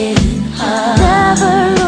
getting hard. Never